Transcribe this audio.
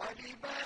وَلِبَاسُهُمْ فِيهَا حَرِيرٌ